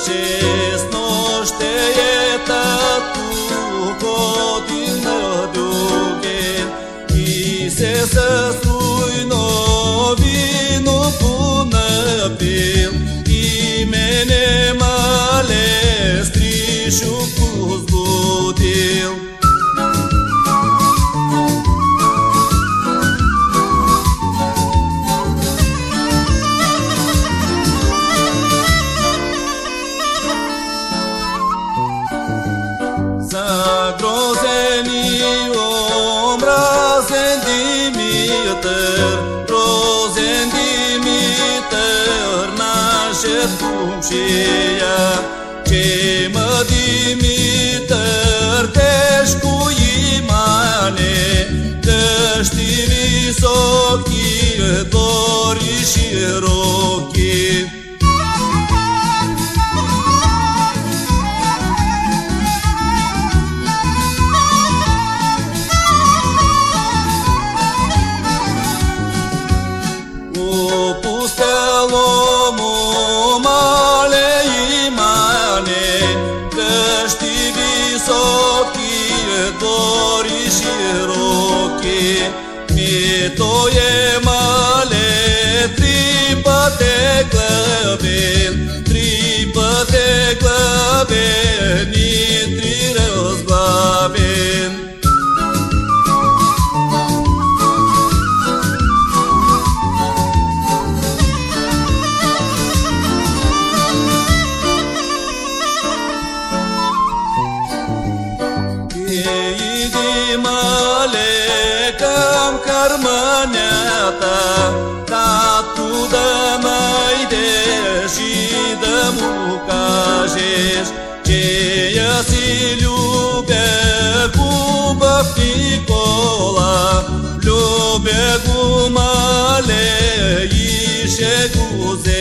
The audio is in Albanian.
Sí. Kroze një omra zendimi tërë, kroze një dimi tërë, nashët kumë qëja Që më dimi tërë, të shku i mane, të shtimi sot, që dori i shirokët Wysoki, dori szeroki, mi to jest. cam cărmăneata Tatu da mai de și de mucajeș Ce si ljube cu băfticola Ljube cu male și cu